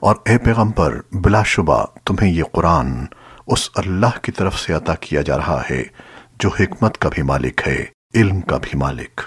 اور اے پیغمبر، بلا شبہ تمہیں یہ قرآن اس اللہ کی طرف سے عطا کیا جا رہا ہے، جو حکمت کا بھی مالک ہے، علم کا بھی مالک۔